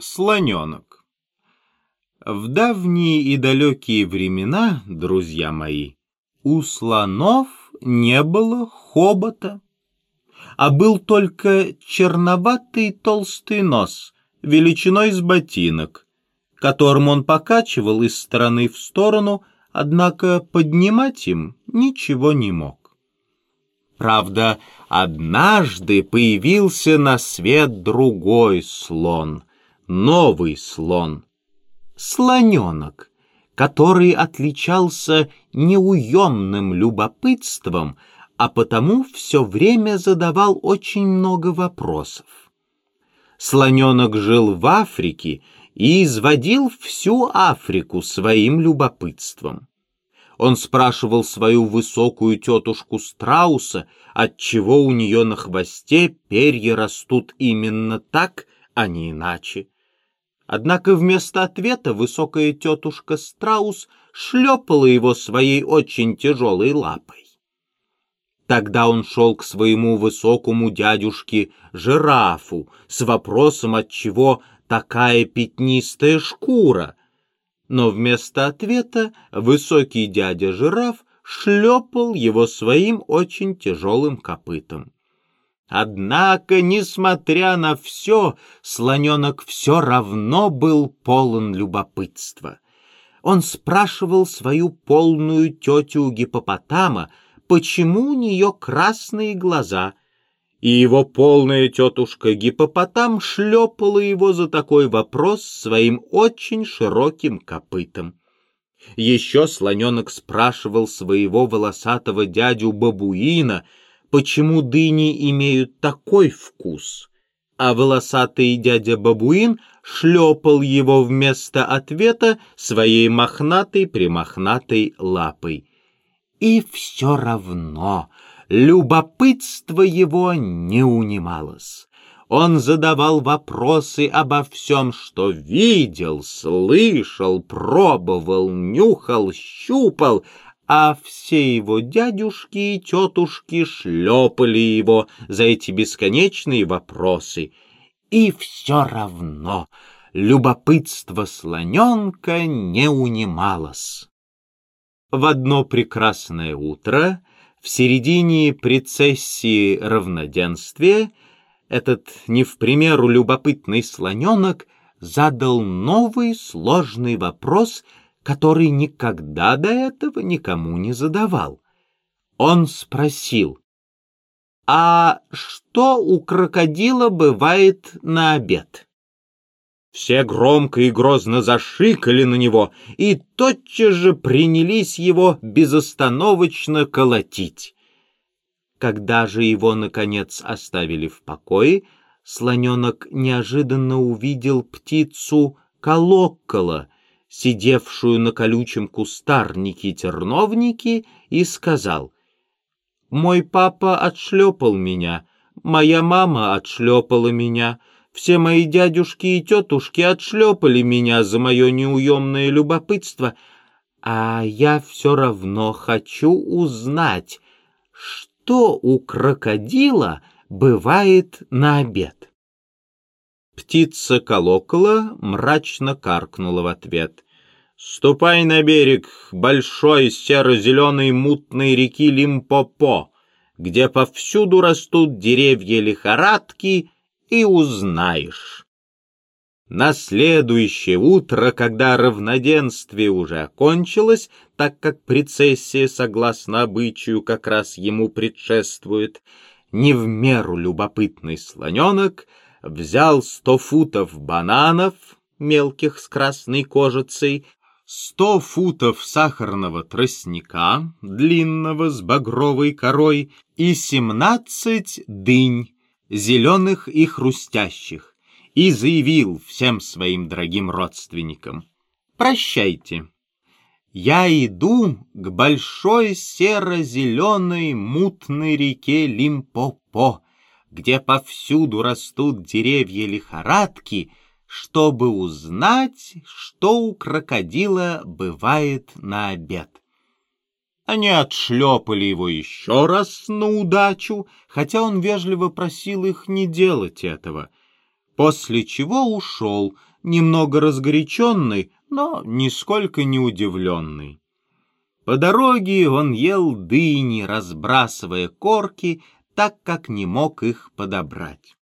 Слоненок. В давние и далекие времена, друзья мои, у слонов не было хобота, а был только черноватый толстый нос, величиной с ботинок, которым он покачивал из стороны в сторону, однако поднимать им ничего не мог. Правда, однажды появился на свет другой слон — новый слон. Слоненок, который отличался неуемным любопытством, а потому все время задавал очень много вопросов. Слоненок жил в Африке и изводил всю Африку своим любопытством. Он спрашивал свою высокую тетушку Страуса, отчего у нее на хвосте перья растут именно так, а не иначе. Однако вместо ответа высокая тетушка Страус шлепала его своей очень тяжелой лапой. Тогда он шел к своему высокому дядюшке жирафу с вопросом, отчего такая пятнистая шкура. Но вместо ответа высокий дядя жираф шлепал его своим очень тяжелым копытом. Однако, несмотря на все, слоненок все равно был полон любопытства. Он спрашивал свою полную тетю гипопотама, почему у нее красные глаза, и его полная тетушка гипопотам шлепала его за такой вопрос своим очень широким копытом. Еще слоненок спрашивал своего волосатого дядю бабуина — почему дыни имеют такой вкус, а волосатый дядя Бабуин шлепал его вместо ответа своей мохнатой-примохнатой лапой. И все равно любопытство его не унималось. Он задавал вопросы обо всем, что видел, слышал, пробовал, нюхал, щупал, а все его дядюшки и тетушки шлепали его за эти бесконечные вопросы. И все равно любопытство слоненка не унималось. В одно прекрасное утро, в середине прецессии равноденствия, этот не в примеру любопытный слоненок задал новый сложный вопрос — который никогда до этого никому не задавал. Он спросил, «А что у крокодила бывает на обед?» Все громко и грозно зашикали на него и тотчас же принялись его безостановочно колотить. Когда же его, наконец, оставили в покое, слоненок неожиданно увидел птицу колокола, сидевшую на колючем кустарнике терновники, и сказал, «Мой папа отшлепал меня, моя мама отшлепала меня, все мои дядюшки и тетушки отшлепали меня за мое неуемное любопытство, а я все равно хочу узнать, что у крокодила бывает на обед». Птица колокола мрачно каркнула в ответ. Ступай на берег большой серо-зеленой мутной реки Лимпопо, где повсюду растут деревья лихорадки, и узнаешь. На следующее утро, когда равноденствие уже окончилось, так как прецессия, согласно обычаю, как раз ему предшествует, не в меру любопытный слоненок взял сто футов бананов, мелких с красной кожицей, сто футов сахарного тростника, длинного с багровой корой, и семнадцать дынь, зеленых и хрустящих, и заявил всем своим дорогим родственникам, «Прощайте, я иду к большой серо-зеленой мутной реке Лимпопо, где повсюду растут деревья лихорадки, чтобы узнать, что у крокодила бывает на обед. Они отшлепали его еще раз на удачу, хотя он вежливо просил их не делать этого. после чего ушел, немного разгоряченный, но нисколько не удивленный. По дороге он ел дыни, разбрасывая корки, так как не мог их подобрать.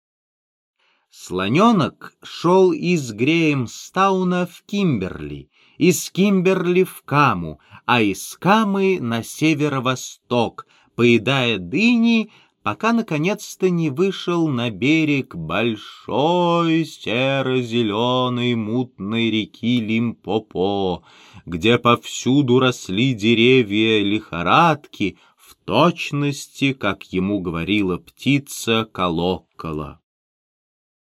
Слоненок шел из Греемстауна в Кимберли, из Кимберли в Каму, а из Камы на северо-восток, поедая дыни, пока наконец-то не вышел на берег большой серо-зеленой мутной реки Лимпопо, где повсюду росли деревья лихорадки, в точности, как ему говорила птица Колокола.